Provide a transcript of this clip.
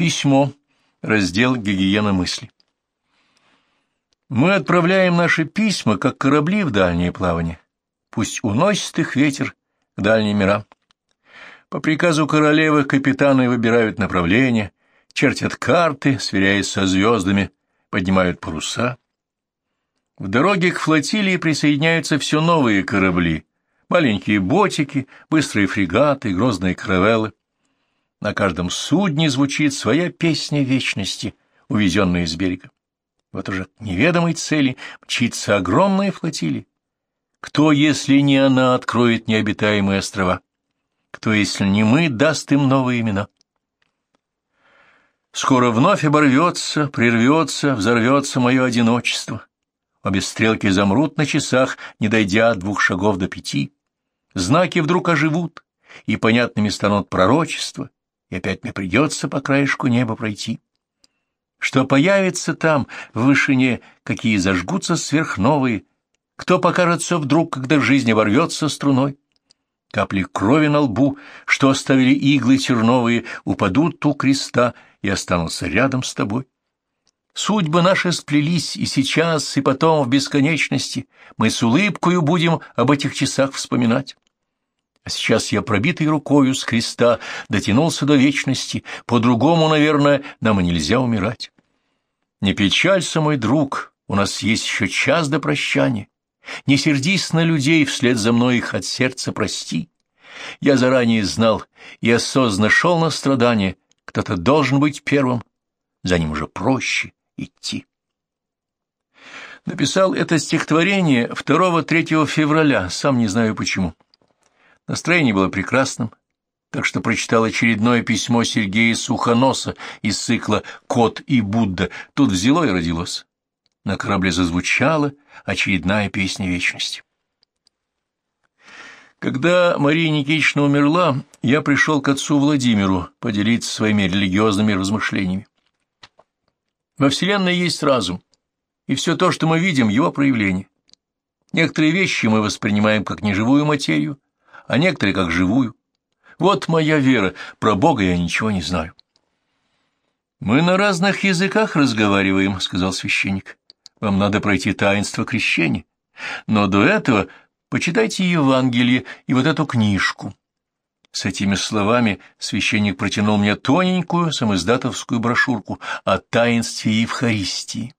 Письмо. Раздел «Гигиена мысли». Мы отправляем наши письма, как корабли в дальнее плавание. Пусть уносит их ветер к дальним мирам. По приказу королевы капитаны выбирают направление, чертят карты, сверяясь со звездами, поднимают паруса. В дороге к флотилии присоединяются все новые корабли, маленькие ботики, быстрые фрегаты, грозные каравеллы. На каждом судне звучит своя песня вечности, увезенная из берега. Вот уже к неведомой цели мчится огромная флотилия. Кто, если не она, откроет необитаемые острова? Кто, если не мы, даст им новые имена? Скоро вновь оборвется, прервется, взорвется мое одиночество. Обе стрелки замрут на часах, не дойдя двух шагов до пяти. Знаки вдруг оживут, и понятными станут пророчества, и опять мне придется по краешку неба пройти. Что появится там, в вышине, какие зажгутся сверхновые, кто покажется вдруг, когда жизнь ворвется струной? Капли крови на лбу, что оставили иглы терновые, упадут у креста и останутся рядом с тобой. Судьбы наши сплелись, и сейчас, и потом, в бесконечности, мы с улыбкою будем об этих часах вспоминать. Сейчас я пробитой рукою с креста дотянулся до вечности, по-другому, наверное, нам нельзя умирать. Не печалься, мой друг, у нас есть еще час до прощания. Не сердись на людей, вслед за мной их от сердца прости. Я заранее знал и осознанно шел на страдания, кто-то должен быть первым, за ним уже проще идти. Написал это стихотворение 2-3 февраля, сам не знаю почему. Настроение было прекрасным, так что прочитал очередное письмо Сергея Сухоноса из цикла «Кот и Будда». Тут взяло и родилось. На корабле зазвучала очередная песня вечности. Когда Мария Никитична умерла, я пришел к отцу Владимиру поделиться своими религиозными размышлениями. Во Вселенной есть разум, и все то, что мы видим, его проявление. Некоторые вещи мы воспринимаем как неживую материю, а некоторые как живую. Вот моя вера, про Бога я ничего не знаю. «Мы на разных языках разговариваем», — сказал священник. «Вам надо пройти таинство крещения. Но до этого почитайте Евангелие и вот эту книжку». С этими словами священник протянул мне тоненькую самоиздатовскую брошюрку о таинстве Евхаристии.